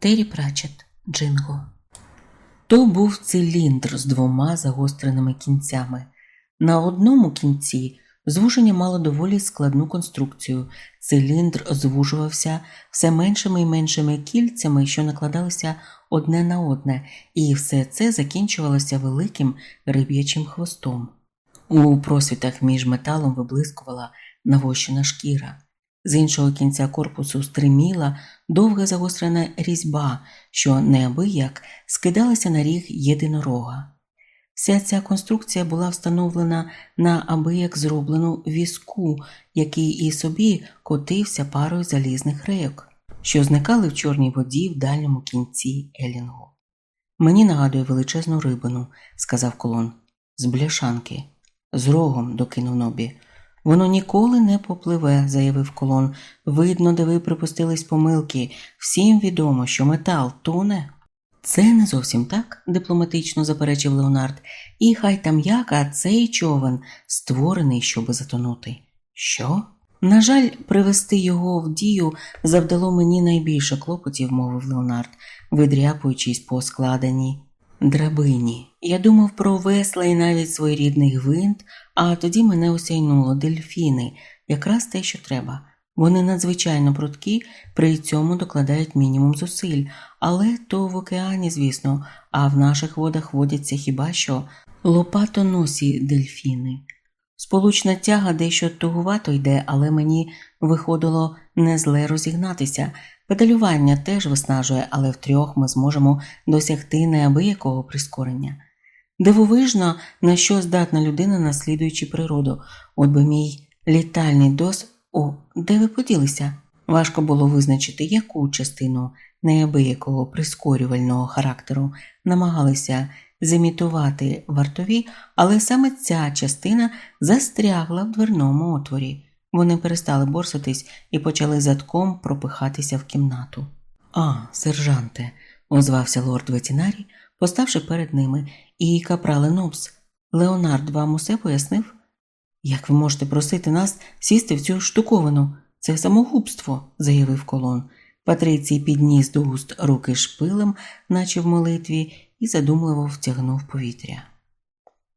Террі Прачет, Джинго. То був циліндр з двома загостреними кінцями. На одному кінці звуження мало доволі складну конструкцію. Циліндр звужувався все меншими і меншими кільцями, що накладалися одне на одне, і все це закінчувалося великим риб'ячим хвостом. У просвітах між металом виблискувала навощена шкіра. З іншого кінця корпусу стриміла довга загострена різьба, що неабияк скидалася на ріг єдинорога. Вся ця конструкція була встановлена на абияк зроблену візку, який і собі котився парою залізних рейок, що зникали в чорній воді в дальньому кінці Елінгу. Мені нагадує величезну рибину, сказав колон, з бляшанки, з рогом докинув нобі. Воно ніколи не попливе, заявив колон. Видно, де ви припустились помилки. Всім відомо, що метал тоне. Це не зовсім так, дипломатично заперечив Леонард, і хай там як, а цей човен створений, щоби затонути. Що? На жаль, привести його в дію завдало мені найбільше клопотів, мовив Леонард, видряпуючись по складеній драбині. Я думав про весла і навіть своєрідний гвинт, а тоді мене осяйнуло дельфіни, якраз те, що треба. Вони надзвичайно прудкі, при цьому докладають мінімум зусиль, але то в океані, звісно, а в наших водах водяться хіба що лопатоносі дельфіни. Сполучна тяга дещо тугувато йде, але мені виходило не зле розігнатися. Педалювання теж виснажує, але втрьох ми зможемо досягти неабиякого прискорення. Дивовижно, на що здатна людина, наслідуючи природу, от би мій літальний дос. О, де ви поділися? Важко було визначити, яку частину неабиякого прискорювального характеру намагалися зімітувати вартові, але саме ця частина застрягла в дверному отворі. Вони перестали борсатись і почали задком пропихатися в кімнату. А, сержанте, озвався лорд ветінарій, поставши перед ними, і капрали Нобс. Леонард вам усе пояснив? Як ви можете просити нас сісти в цю штуковину? Це самогубство, заявив колон. Патрицій підніс до густ руки шпилем, наче в молитві, і задумливо втягнув повітря.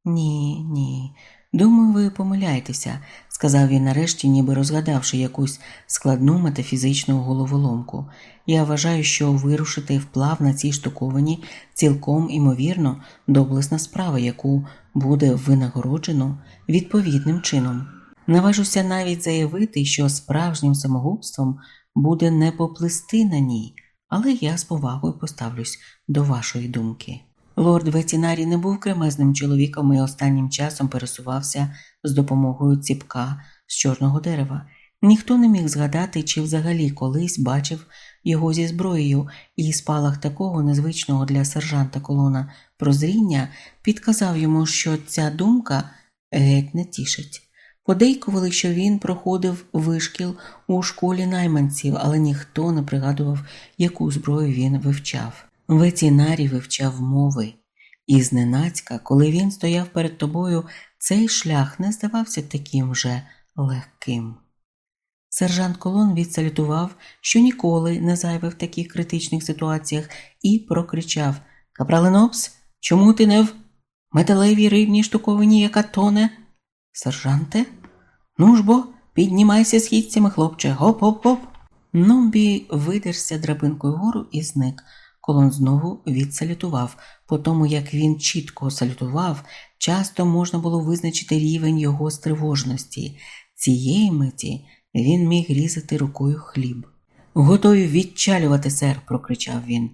Ні, ні. Думаю, ви помиляєтеся, сказав він нарешті, ніби розгадавши якусь складну метафізичну головоломку. Я вважаю, що вирушити вплав на цій штуковані цілком імовірно доблесна справа, яку буде винагороджено відповідним чином. Наважуся навіть заявити, що справжнім самогубством буде не поплисти на ній, але я з повагою поставлюсь до вашої думки. Лорд Ветінарі не був кремезним чоловіком і останнім часом пересувався з допомогою ціпка з чорного дерева. Ніхто не міг згадати, чи взагалі колись бачив його зі зброєю, і спалах такого незвичного для сержанта колона прозріння підказав йому, що ця думка геть не тішить. Подейкували, що він проходив вишкіл у школі найманців, але ніхто не пригадував, яку зброю він вивчав. Ветінарій вивчав мови, і зненацька, коли він стояв перед тобою, цей шлях не здавався таким же легким. Сержант Колон відсалютував, що ніколи не зайве в таких критичних ситуаціях, і прокричав Капрале Нопс, чому ти не в металевій рибній штуковині, яка тоне? Сержанте? Ну ж бо, піднімайся східцями, хлопче, гоп-гоп-гоп. Номбі видерся драбинкою вгору і зник. Колон знову відсалютував. По тому, як він чітко салютував, часто можна було визначити рівень його стривожності. Цієї миті він міг різати рукою хліб. Готові відчалювати, сер, прокричав він.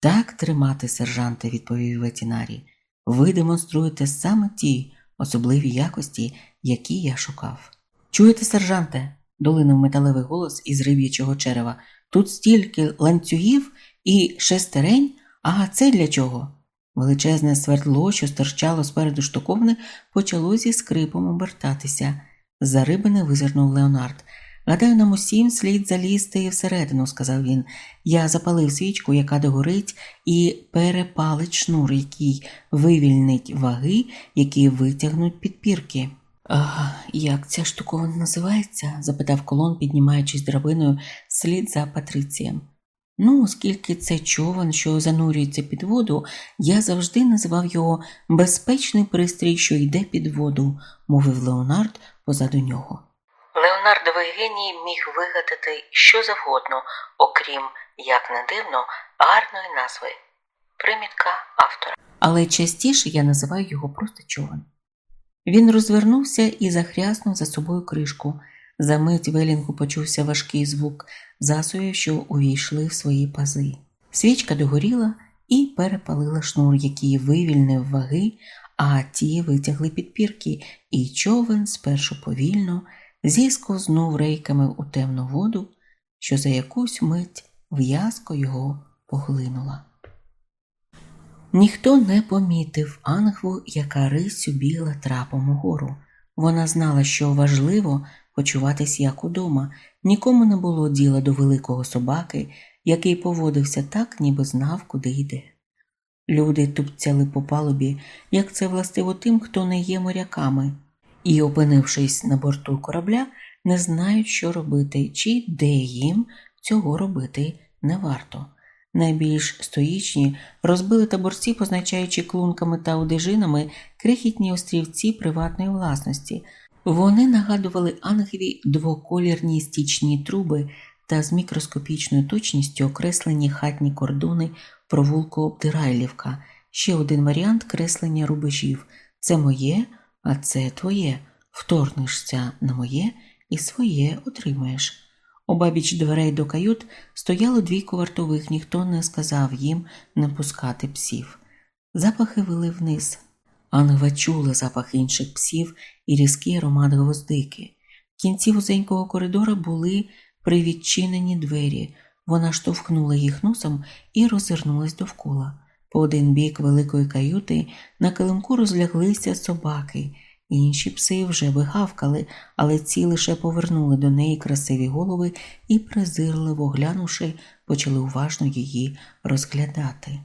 Так тримати, сержанте, відповів ветінарій. Ви демонструєте саме ті особливі якості, які я шукав. Чуєте, сержанте? долинув металевий голос із риб'ячого черева. Тут стільки ланцюгів і шестерень, а це для чого? Величезне свердло, що стирчало спереду штуковни, почало зі скрипом обертатися. За рибини визирнув Леонард. Гадаю, нам усім слід залізти всередину, сказав він. Я запалив свічку, яка догорить, і перепалить шнур, який вивільнить ваги, які витягнуть підпірки. «А Як ця штуковина називається? запитав колон, піднімаючись драбиною слід за Патрицієм. Ну, оскільки це човен, що занурюється під воду, я завжди називав його безпечний пристрій, що йде під воду, мовив Леонард позаду нього. Леонардовий геній міг вигадати що завгодно, окрім, як не дивно, гарної назви. Примітка автора. Але частіше я називаю його просто човен. Він розвернувся і захряснув за собою кришку. За мить велінгу почувся важкий звук засоїв, що увійшли в свої пази. Свічка догоріла і перепалила шнур, який вивільнив ваги, а ті витягли підпірки, і човен спершу повільно зісковзнув рейками у темну воду, що за якусь мить в'язко його поглинула. Ніхто не помітив ангву, яка рисю біла трапом угору. Вона знала, що важливо почуватись як удома, нікому не було діла до великого собаки, який поводився так, ніби знав, куди йде. Люди тупцяли по палубі, як це властиво тим, хто не є моряками, і, опинившись на борту корабля, не знають, що робити, чи де їм цього робити не варто. Найбільш стоїчні розбили таборці, позначаючи клунками та одежинами крихітні острівці приватної власності. Вони нагадували ангеві двоколірні стічні труби та з мікроскопічною точністю окреслені хатні кордони провулку Обдирайлівка, ще один варіант креслення рубежів це моє, а це твоє. Вторгнешся на моє і своє отримаєш. Обабіч дверей до кают стояло двійко вартових, ніхто не сказав їм не пускати псів. Запахи вели вниз. Ангва чула запах інших псів і різкий аромат гвоздики. В кінці вузенького коридора були привідчинені двері. Вона штовхнула їх носом і розвернулась довкола. По один бік великої каюти на килимку розляглися собаки. Інші пси вже вигавкали, але ці лише повернули до неї красиві голови і, презирливо глянувши, почали уважно її розглядати.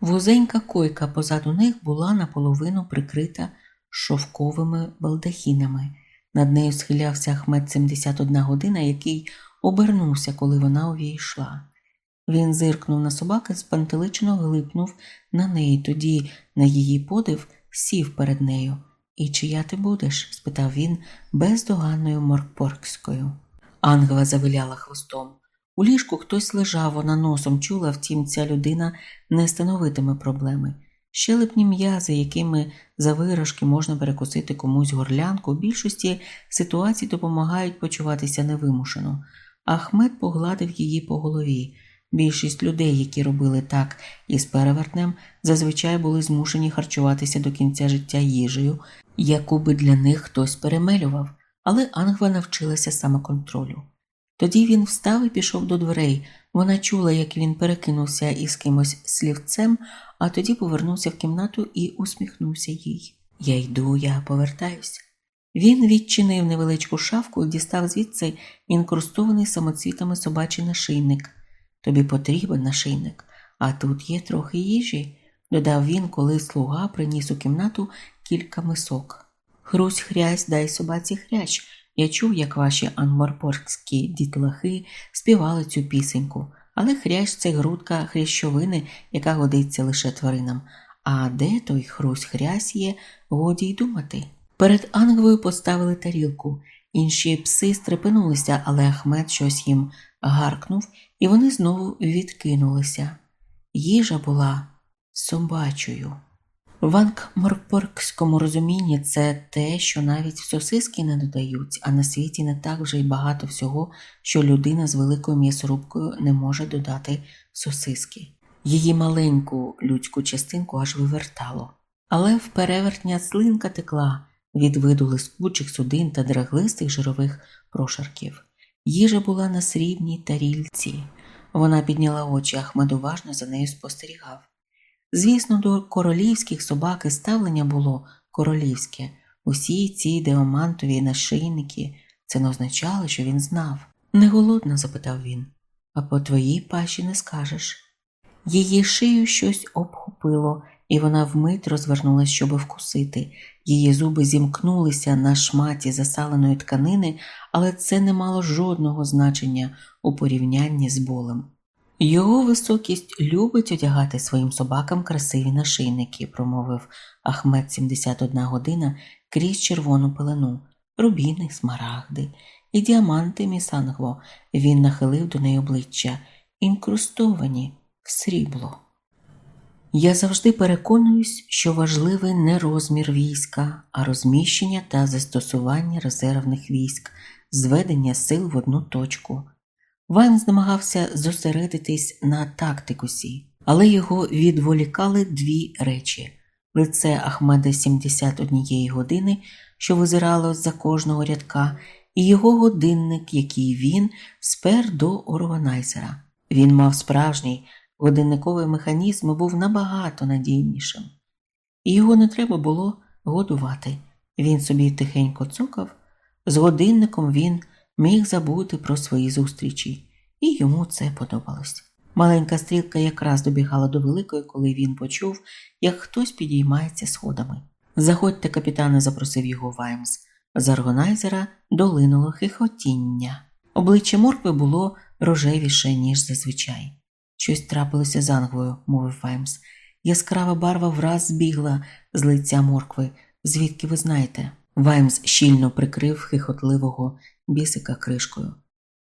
Вузенька койка позаду них була наполовину прикрита шовковими балдахінами. Над нею схилявся Ахмед 71 година, який обернувся, коли вона увійшла. Він зиркнув на собаки, спантеличено глипнув на неї, тоді, на її подив, сів перед нею. І чия ти будеш? спитав він бездоганною моркпоркською. Ангела завиляла хвостом. У ліжку хтось лежав, вона носом чула, втім, ця людина не становитиме проблеми. Щелепні м'язи, якими за виражки можна перекусити комусь горлянку, в більшості ситуацій допомагають почуватися невимушено. Ахмед погладив її по голові. Більшість людей, які робили так із перевертнем, зазвичай були змушені харчуватися до кінця життя їжею, яку би для них хтось перемелював, але Ангва навчилася самоконтролю. Тоді він встав і пішов до дверей. Вона чула, як він перекинувся із кимось слівцем, а тоді повернувся в кімнату і усміхнувся їй. Я йду, я повертаюся. Він відчинив невеличку шафку і дістав звідси інкрустований самоцвітами собачий нашийник. Тобі потрібен нашийник, а тут є трохи їжі, додав він, коли слуга приніс у кімнату кілька мисок. Хрусь хрясь, дай собаці хрящ. Я чув, як ваші анмарпорські дітлахи співали цю пісеньку, але хрящ це грудка хрящовини, яка годиться лише тваринам. А де той хрусь хрясь є, годі й думати. Перед Ангвою поставили тарілку. Інші пси стрепенулися, але Ахмед щось їм гаркнув, і вони знову відкинулися. Їжа була собачою. В анкморпоркському розумінні це те, що навіть в сосиски не додають, а на світі не так вже й багато всього, що людина з великою м'ясорубкою не може додати сосиски. Її маленьку людську частинку аж вивертало. Але в перевертня слинка текла від виду лискучих судин та драглистих жирових прошарків. Їжа була на срібній тарільці. Вона підняла очі, Ахмед уважно за нею спостерігав. Звісно, до королівських собаки ставлення було королівське. Усі ці деомантові нашийники це не означало, що він знав. Не голодна? запитав він, а по твоїй паші не скажеш. Її шию щось обхопило, і вона вмить розвернулась, щоб вкусити. Її зуби зімкнулися на шматі засаленої тканини, але це не мало жодного значення у порівнянні з болем. Його високість любить одягати своїм собакам красиві нашийники, промовив Ахмед 71 година крізь червону пелену, рубіни, смарагди і діаманти місангво. Він нахилив до неї обличчя, інкрустовані в срібло. Я завжди переконуюсь, що важливий не розмір війська, а розміщення та застосування резервних військ, зведення сил в одну точку. Ваймс намагався зосередитись на тактикусі, але його відволікали дві речі лице Ахмеда 71 години, що визирало за кожного рядка, і його годинник, який він спер до органайзера. Він мав справжній годинниковий механізм і був набагато надійнішим, і його не треба було годувати. Він собі тихенько цокав, з годинником він міг забути про свої зустрічі, і йому це подобалось. Маленька стрілка якраз добігала до великої, коли він почув, як хтось підіймається сходами. Заходьте, капітане, запросив його Ваймс. З органайзера долинуло хихотіння. Обличчя моркви було рожевіше, ніж зазвичай. Щось трапилося з Ангвою, мовив Ваймс. Яскрава барва враз збігла з лиця моркви. Звідки ви знаєте? Ваймс щільно прикрив хихотливого бісика кришкою.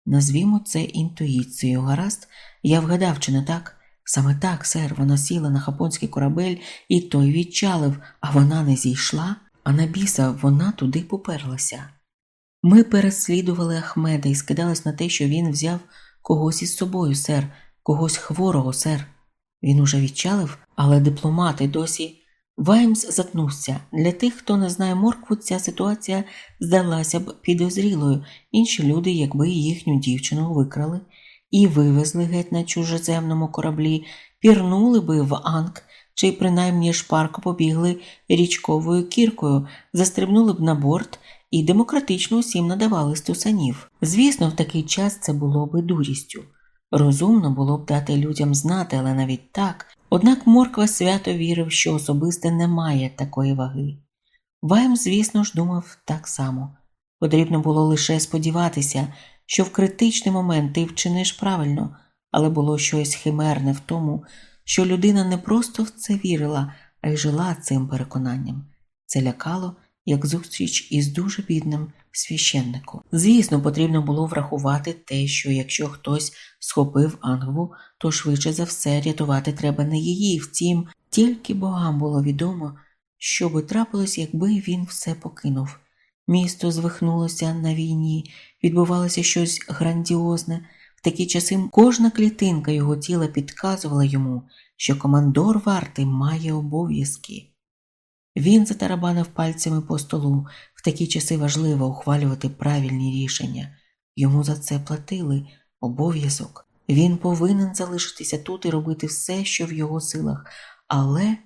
Назвімо це інтуїцією, гаразд, я вгадав, чи не так? Саме так, сер, вона сіла на хапонський корабель, і той відчалив, а вона не зійшла, а на біса вона туди поперлася. Ми переслідували Ахмеда і скидались на те, що він взяв когось із собою, сер, когось хворого, сер. Він уже відчалив, але дипломати досі. Ваймс затнувся. Для тих, хто не знає моркву, ця ситуація здалася б підозрілою. Інші люди, якби їхню дівчину викрали і вивезли геть на чужеземному кораблі, пірнули би в Анк чи принаймні шпарко побігли річковою кіркою, застрибнули б на борт і демократично усім надавали стусанів. Звісно, в такий час це було би дурістю. Розумно було б дати людям знати, але навіть так. Однак Морква свято вірив, що особисте не має такої ваги. Вайм, звісно ж, думав так само. Потрібно було лише сподіватися, що в критичний момент ти вчиниш правильно, але було щось химерне в тому, що людина не просто в це вірила, а й жила цим переконанням. Це лякало, як зустріч із дуже бідним священником. Звісно, потрібно було врахувати те, що якщо хтось схопив ангву, то швидше за все рятувати треба не її. Втім, тільки богам було відомо, що би трапилось, якби він все покинув. Місто звихнулося на війні, відбувалося щось грандіозне. В такі часи кожна клітинка його тіла підказувала йому, що командор варти має обов'язки. Він затарабанив пальцями по столу. В такі часи важливо ухвалювати правильні рішення. Йому за це платили обов'язок. Він повинен залишитися тут і робити все, що в його силах, але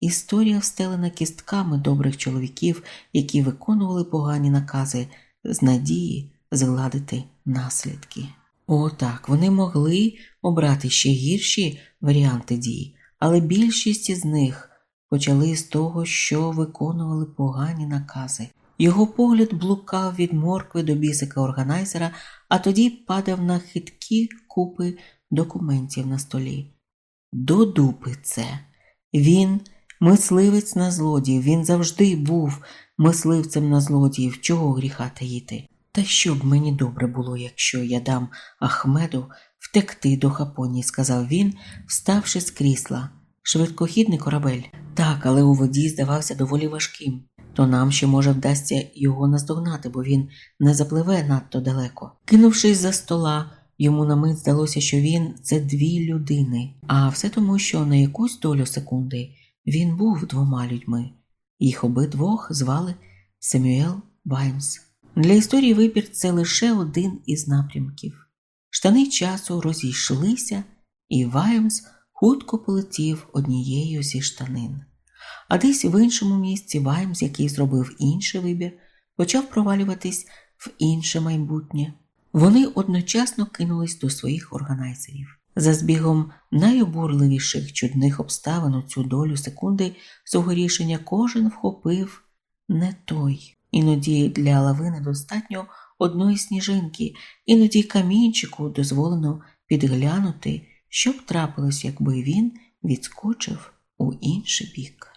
історія встелена кістками добрих чоловіків, які виконували погані накази з надії згладити наслідки. О, так, вони могли обрати ще гірші варіанти дій, але більшість із них почали з того, що виконували погані накази. Його погляд блукав від моркви до бісика органайзера, а тоді падав на хиткі купи документів на столі. До дупи це. Він мисливець на злодіїв, він завжди був мисливцем на злодіїв, чого гріха таїти. Та що б мені добре було, якщо я дам Ахмеду втекти до Хапонії, сказав він, вставши з крісла. Швидкохідний корабель. Так, але у воді здавався доволі важким, то нам ще, може, вдасться його наздогнати, бо він не запливе надто далеко. Кинувшись за стола, йому на мить здалося, що він це дві людини, а все тому, що на якусь долю секунди він був двома людьми. Їх обидвох звали Семюел Ваймс. Для історії вибір це лише один із напрямків. Штани часу розійшлися, і Ваймс хутко полетів однією зі штанин. А десь в іншому місці Ваймс, який зробив інший вибір, почав провалюватись в інше майбутнє. Вони одночасно кинулись до своїх органайзерів. За збігом найобурливіших чудних обставин у цю долю секунди свого рішення кожен вхопив не той. Іноді для лавини достатньо одної сніжинки, іноді камінчику дозволено підглянути що б трапилось, якби він відскочив у інший бік.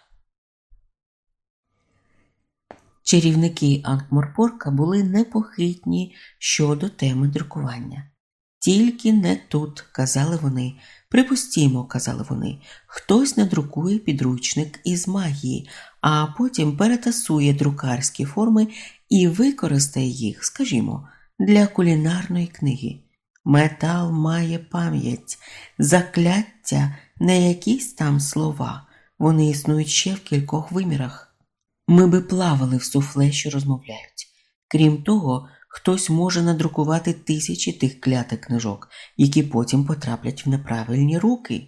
Чарівники Анкморпорка були непохитні щодо теми друкування. Тільки не тут, казали вони, припустімо, казали вони, хтось надрукує підручник із магії, а потім перетасує друкарські форми і використає їх, скажімо, для кулінарної книги. Метал має пам'ять, закляття, не якісь там слова, вони існують ще в кількох вимірах. Ми би плавали в суфле, що розмовляють. Крім того, хтось може надрукувати тисячі тих клятих книжок, які потім потраплять в неправильні руки.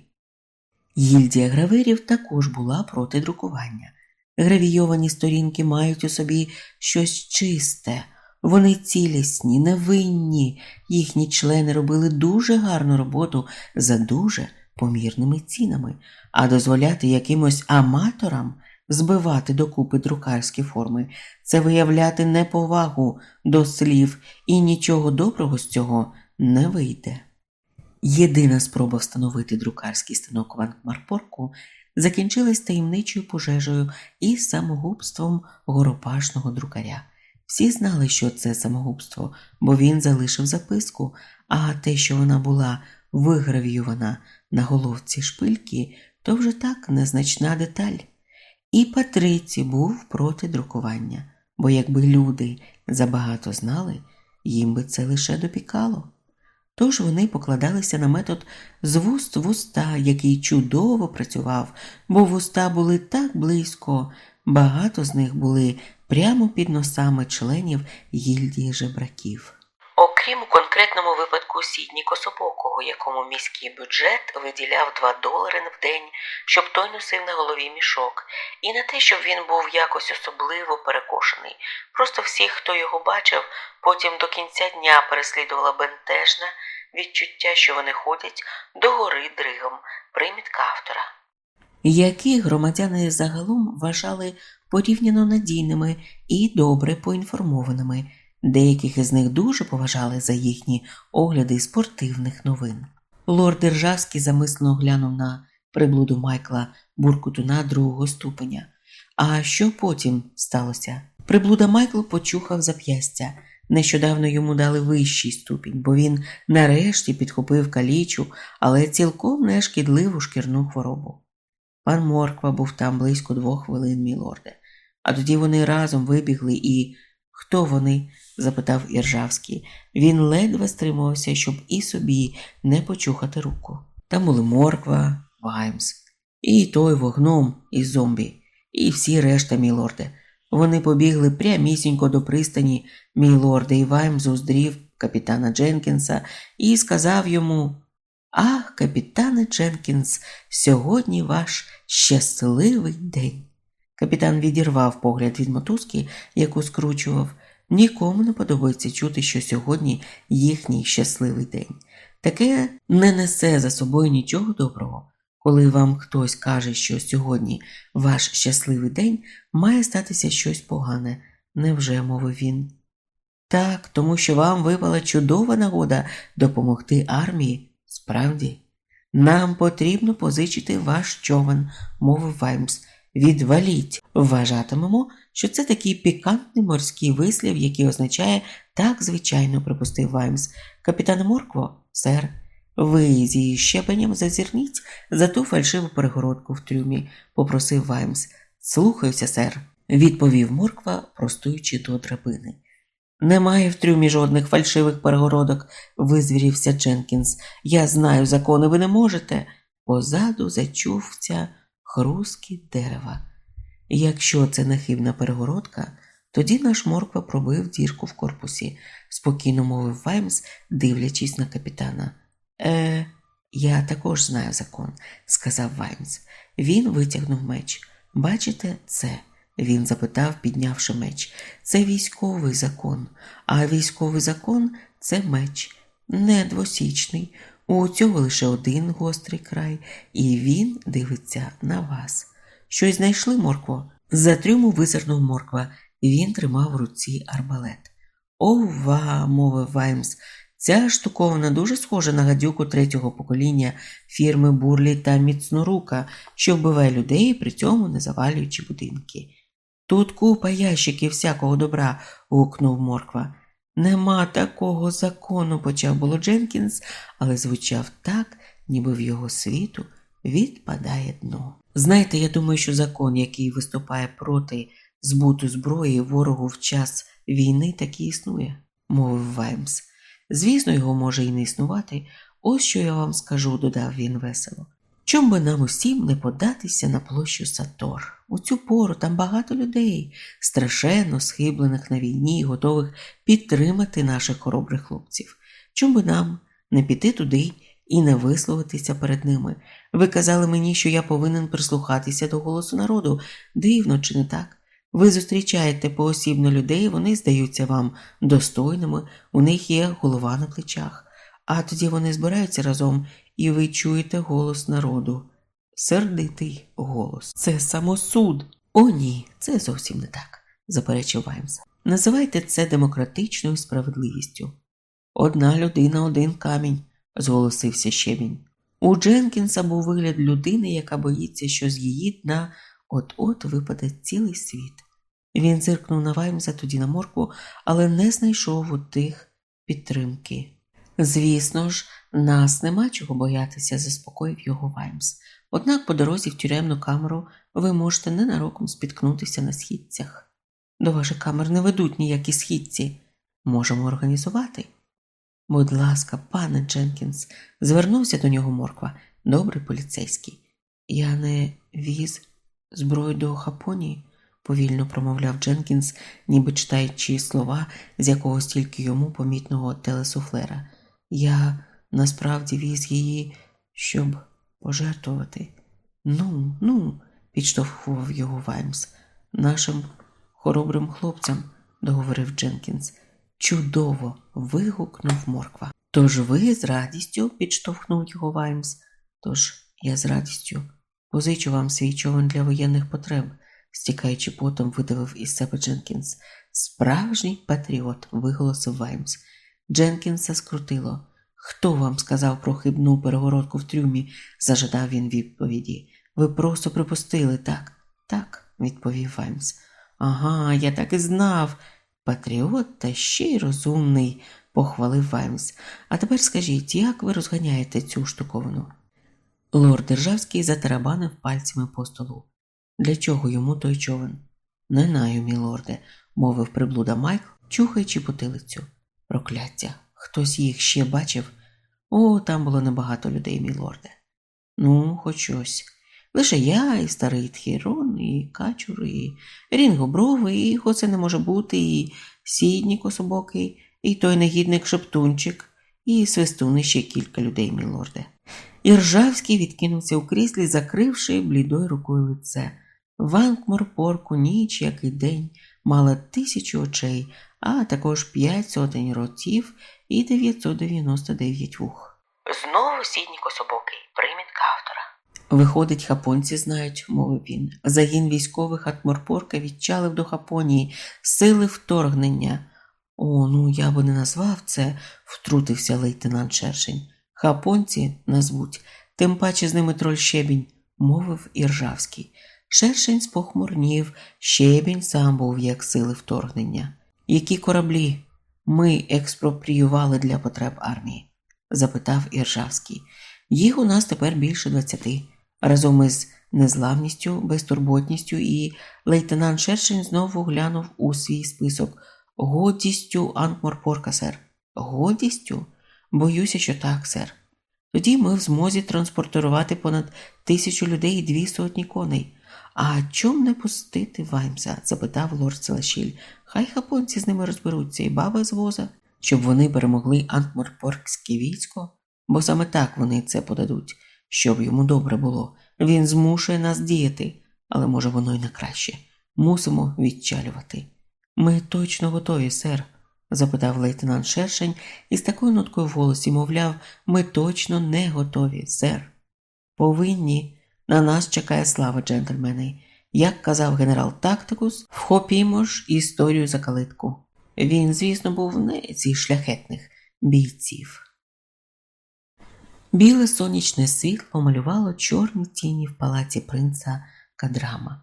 Гільдія граверів також була проти друкування. Гравійовані сторінки мають у собі щось чисте, вони цілісні, невинні, їхні члени робили дуже гарну роботу за дуже помірними цінами, а дозволяти якимось аматорам збивати докупи друкарські форми, це виявляти неповагу до слів, і нічого доброго з цього не вийде. Єдина спроба встановити друкарський станок в Анкмарпорку закінчилась таємничою пожежею і самогубством горопашного друкаря. Всі знали, що це самогубство, бо він залишив записку, а те, що вона була вигравіювана на головці шпильки, то вже так незначна деталь. І Патриці був проти друкування, бо якби люди забагато знали, їм би це лише допікало. Тож вони покладалися на метод з вуст в уста, який чудово працював, бо вуста були так близько, багато з них були прямо під носами членів гільдії жебраків. Окрім у конкретному випадку Сідні Кособокого, якому міський бюджет виділяв 2 долари в день, щоб той носив на голові мішок, і на те, щоб він був якось особливо перекошений. Просто всіх, хто його бачив, потім до кінця дня переслідувала бентежне відчуття, що вони ходять до гори дригом, примітка автора. Які громадяни загалом вважали порівняно надійними і добре поінформованими. Деяких із них дуже поважали за їхні огляди спортивних новин. Лорд Державський замислено глянув на приблуду Майкла Буркутуна другого ступеня. А що потім сталося? Приблуда Майкл почухав зап'ястя. Нещодавно йому дали вищий ступінь, бо він нарешті підхопив калічу, але цілком нешкідливу шкірну хворобу. Пан Морква був там близько двох хвилин, мій лорде. А тоді вони разом вибігли і. Хто вони? запитав Іржавський. Він ледве стримався, щоб і собі не почухати руку. Там були морква, Ваймс, і той вогном із зомбі, і всі решта, мій лорде. Вони побігли прямісінько до пристані, мій лорде, і Ваймс уздрів капітана Дженкінса і сказав йому Ах, капітане Дженкінс, сьогодні ваш щасливий день. Капітан відірвав погляд від мотузки, яку скручував. Нікому не подобається чути, що сьогодні їхній щасливий день. Таке не несе за собою нічого доброго. Коли вам хтось каже, що сьогодні ваш щасливий день має статися щось погане, невже мовив він? Так, тому що вам випала чудова нагода допомогти армії. Справді, нам потрібно позичити ваш човен, мовив Ваймс. Відваліть, вважатимемо, що це такий пікантний морський вислів, який означає так звичайно, припустив Ваймс. Капітан Моркво, сер, ви зі щебенням зазірніть за ту фальшиву перегородку в трюмі, попросив Ваймс. Слухаюся, сер, відповів Морква, простуючи до драбини. Немає в трюмі жодних фальшивих перегородок, визвірівся Дженкінс. Я знаю закони, ви не можете. Позаду зачувся хрускіт дерева. Якщо це нахибна перегородка, тоді наш морква пробив дірку в корпусі, спокійно мовив Ваймс, дивлячись на капітана. Е, я також знаю закон, сказав Ваймс. Він витягнув меч. Бачите, це? Він запитав, піднявши меч. Це військовий закон, а військовий закон це меч, не двосічний. У цього лише один гострий край, і він дивиться на вас. Щось знайшли, Моркво? З трюму визирнув Морква, він тримав в руці арбалет. Ова, мовив Ваймс, Ця штуковина дуже схожа на гадюку третього покоління фірми Бурлі та Міцнорука, що вбиває людей, при цьому не завалюючи будинки. Тут купа ящиків всякого добра, гукнув Морква. Нема такого закону, почав було Дженкінс, але звучав так, ніби в його світу відпадає дно. Знаєте, я думаю, що закон, який виступає проти збуту зброї ворогу в час війни, таки існує, мовив Ваймс. Звісно, його може і не існувати. Ось що я вам скажу, додав він весело. Чом би нам усім не податися на площу Сатор? У цю пору там багато людей, страшенно схиблених на війні і готових підтримати наших хоробрих хлопців. Чом би нам не піти туди і не висловитися перед ними? Ви казали мені, що я повинен прислухатися до голосу народу. Дивно, чи не так? Ви зустрічаєте поосібно людей, вони здаються вам достойними, у них є голова на плечах, а тоді вони збираються разом, і ви чуєте голос народу. Сердитий голос. Це самосуд. О, ні, це зовсім не так, заперечив Ваймс. Називайте це демократичною справедливістю. Одна людина, один камінь, зголосився щебінь. У Дженкінса був вигляд людини, яка боїться, що з її дна от-от випаде цілий світ. Він зиркнув на Ваймса, тоді на морку, але не знайшов у тих підтримки. Звісно ж, нас нема чого боятися, заспокоїв його Ваймс. Однак по дорозі в тюремну камеру ви можете ненароком спіткнутися на східцях. До ваших камер не ведуть ніякі східці. Можемо організувати. Будь ласка, пане Дженкінс, звернувся до нього морква, добрий поліцейський. Я не віз зброю до Хапонії, повільно промовляв Дженкінс, ніби читаючи слова з якогось тільки йому помітного телесуфлера. Я насправді віз її, щоб пожертвувати. Ну, ну, підштовхував його Ваймс. Нашим хоробрим хлопцям, договорив Дженкінс. Чудово. вигукнув морква. Тож ви з радістю, підштовхнув його Ваймс. Тож я з радістю позичу вам свій човен для воєнних потреб, стікаючи потом, видавив із себе Дженкінс. Справжній патріот, виголосив Ваймс. Дженкінса скрутило. Хто вам сказав про хибну перегородку в трюмі? зажадав він відповіді. Ви просто припустили, так? Так, відповів Ваймс. Ага, я так і знав. Патріот та ще й розумний, похвалив Ваймс. А тепер скажіть, як ви розганяєте цю штуковину? Лорд Державський затарабанив пальцями по столу. Для чого йому той човен? Не знаю, мій лорде, мовив приблуда Майкл, чухаючи потилицю. Прокляття. Хтось їх ще бачив? О, там було небагато людей, мій лорде. Ну, хоч щось. Лише я, і старий Тхірон, і Качур, і Рінго Брови, і Хоце не може бути, і Сідні Кособокий, і той негідник Шептунчик, і свистун і ще кілька людей, мій лорде. І Ржавський відкинувся у кріслі, закривши блідою рукою лице. Ванкморпорку ніч, як і день, мала тисячу очей, а також п'ять сотень ротів і 999 вух. Знову сідні кособокий, примітка автора. Виходить, хапонці знають, мовив він. Загін військових Атморпорка відчалив до Хапонії сили вторгнення. О, ну я би не назвав це, втрутився лейтенант Шершень. Хапонці назвуть, тим паче з ними троль щебінь, мовив Іржавський. Шершень спохмурнів, щебінь сам був як сили вторгнення. Які кораблі ми експропріювали для потреб армії? запитав Іржавський. Їх у нас тепер більше двадцяти. Разом із незламністю, безтурботністю і лейтенант Шершень знову глянув у свій список. Годістю Анкморпорка, сер. Годістю? Боюся, що так, сер. Тоді ми в змозі транспортувати понад тисячу людей і дві сотні коней. А чом не пустити Ваймса? запитав лорд Селашіль. Хай хапонці з ними розберуться, і баба з воза, щоб вони перемогли Анкморпоркське військо, бо саме так вони це подадуть, щоб йому добре було. Він змушує нас діяти, але може воно й на краще. Мусимо відчалювати. Ми точно готові, сер, запитав лейтенант Шершень із такою ноткою в голосі, мовляв, ми точно не готові, сер. Повинні. На нас чекає слава, джентльмени. Як казав генерал Тактикус, вхопімо ж історію за калитку. Він, звісно, був не зі шляхетних, бійців. Біле сонячне світло малювало чорні тіні в палаці принца Кадрама.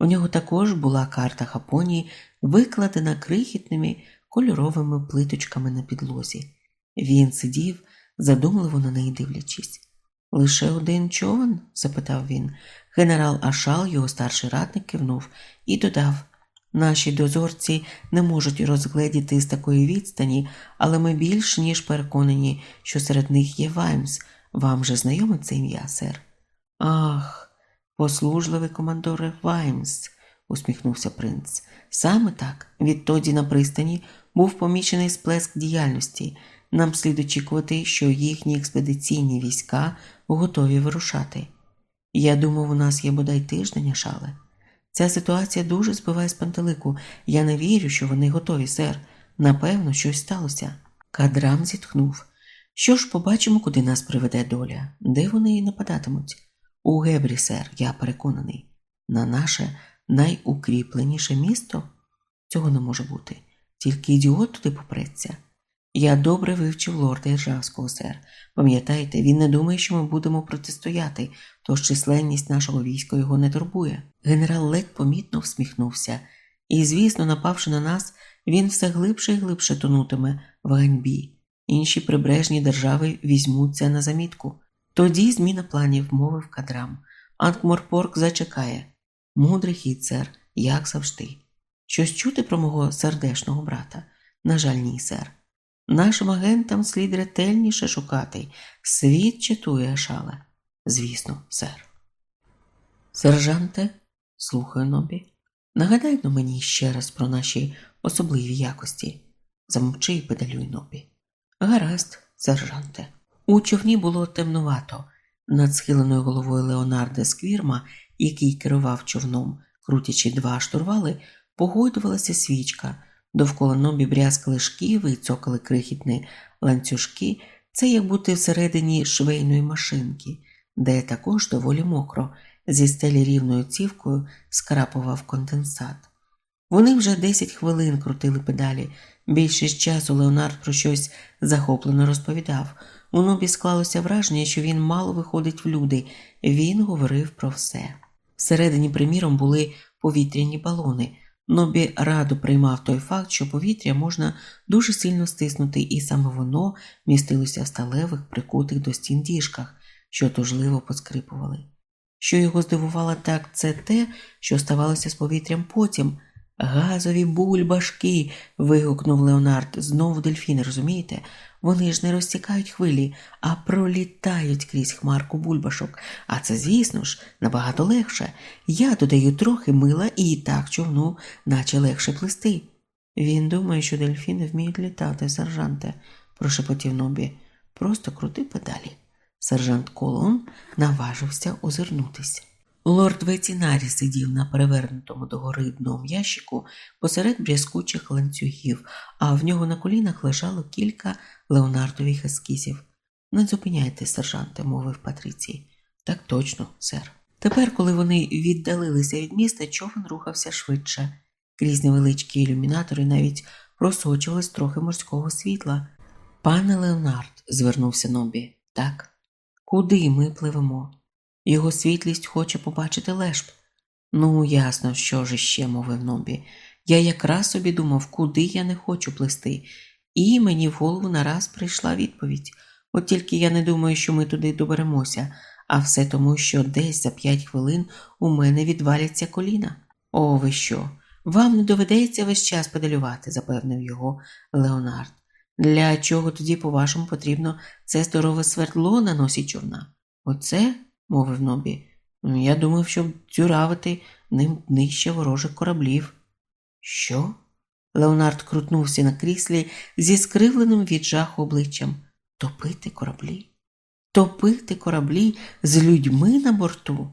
У нього також була карта Хапонії, викладена крихітними кольоровими плиточками на підлозі. Він сидів, задумливо на неї дивлячись. Лише один човен? запитав він. Генерал Ашал, його старший радник, кивнув і додав Наші дозорці не можуть розгледіти з такої відстані, але ми більш ніж переконані, що серед них є Ваймс. Вам же знайоме це ім'я, сер? Ах, послужливий командор Ваймс, усміхнувся принц. Саме так, відтоді на пристані був помічений сплеск діяльності. Нам слід очікувати, що їхні експедиційні війська готові вирушати. Я думав, у нас є бодай тиждень, шале. Ця ситуація дуже збиває з пантелику. Я не вірю, що вони готові, сер. Напевно, щось сталося. Кадрам зітхнув. Що ж, побачимо, куди нас приведе доля, де вони і нападатимуть. У Гебрі, сер, я переконаний, на наше найукріпленіше місто цього не може бути, тільки ідіот туди попреться. Я добре вивчив лорда Іржавського, сер. Пам'ятаєте, він не думає, що ми будемо протистояти, тож численність нашого війська його не турбує. Генерал ледь помітно всміхнувся, і, звісно, напавши на нас, він все глибше і глибше тонутиме в ганьбі. Інші прибережні держави візьмуться на замітку. Тоді зміна планів мовив кадрам. Анкморпорк зачекає. Мудрий хід, сер, як завжди. Щось чути про мого сердешного брата? На жаль, ні, сер. Нашим агентам слід ретельніше шукати. Світ читує шале. Звісно, сер. Сержанте, слухаю Нобі, нагадай но мені ще раз про наші особливі якості. Замовчи і педалюй Нобі. Гаразд, сержанте. У човні було темнувато. Над схиленою головою Леонарда Сквірма, який керував човном, крутячи два штурвали, погойдувалася свічка. Довкола нобі брязкали шківи і цокали крихітні ланцюжки, це як бути всередині швейної машинки, де також доволі мокро, зі стелі рівною цівкою скрапував конденсат. Вони вже 10 хвилин крутили педалі. Більшість часу Леонард про щось захоплено розповідав. У нобі склалося враження, що він мало виходить в люди. Він говорив про все. Всередині, приміром, були повітряні балони. Нобі радо приймав той факт, що повітря можна дуже сильно стиснути, і саме воно містилося в сталевих, прикутих до стін діжках, що тужливо поскрипували. Що його здивувало так, це те, що ставалося з повітрям потім. Газові бульбашки. вигукнув Леонард. Знову дельфіни, розумієте? Вони ж не розтікають хвилі, а пролітають крізь хмарку бульбашок. А це, звісно ж, набагато легше. Я додаю трохи мила і так човну, наче легше плести. Він думає, що дельфіни вміють літати, сержанте, прошепотів Нобі. Просто крути педалі. Сержант Колон наважився озирнутися. Лорд Ветінарі сидів на перевернутому догори дном ящику посеред брязкучих ланцюгів, а в нього на колінах лежало кілька леонардових ескізів. Не зупиняйте, сержанте, мовив Патрицій. Так точно, сер. Тепер, коли вони віддалилися від міста, човен рухався швидше. Крізь невеличкі ілюмінатори навіть просочувалось трохи морського світла. Пане Леонард, звернувся Нобі, так, куди ми пливемо? Його світлість хоче побачити лешб. Ну, ясно, що ж іще, мовив Нобі. Я якраз собі думав, куди я не хочу плести, і мені в голову нараз прийшла відповідь. От тільки я не думаю, що ми туди доберемося, а все тому, що десь за п'ять хвилин у мене відваляться коліна. О, ви що? Вам не доведеться весь час педалювати, запевнив його Леонард. Для чого тоді, по-вашому, потрібно це здорове свердло на носі човна? Оце мовив Нобі. Я думав, щоб дзюравити ним нижче ворожих кораблів. Що? Леонард крутнувся на кріслі зі скривленим від жаху обличчям. Топити кораблі? Топити кораблі з людьми на борту?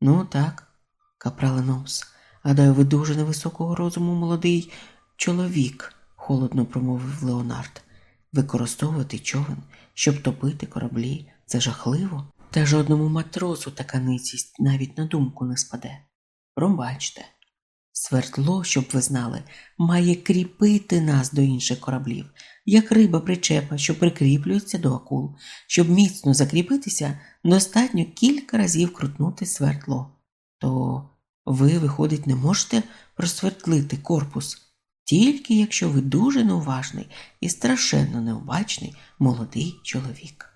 Ну, так, капрала Номс. Гадаю, ви дуже невисокого розуму молодий чоловік, холодно промовив Леонард. Використовувати човен, щоб топити кораблі, це жахливо. Та жодному матросу така ницість навіть на думку не спаде. Пробачте. Свердло, щоб ви знали, має кріпити нас до інших кораблів, як риба причепа, що прикріплюється до акул. Щоб міцно закріпитися, достатньо кілька разів крутнути свердло. То ви, виходить, не можете просвердлити корпус, тільки якщо ви дуже неуважний і страшенно необачний молодий чоловік.